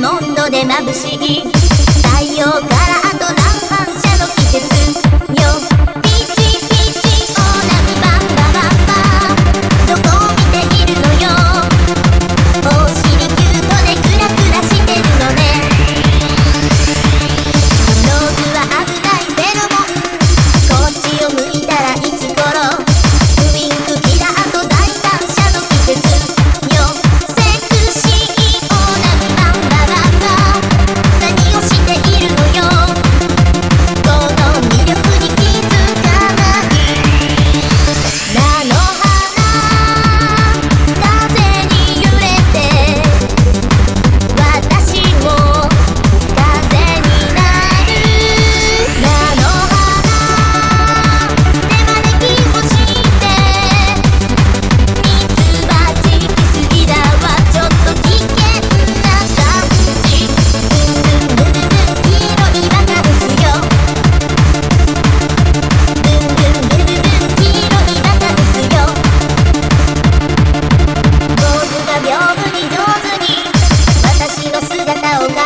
モンドで眩しい太陽から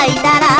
いたら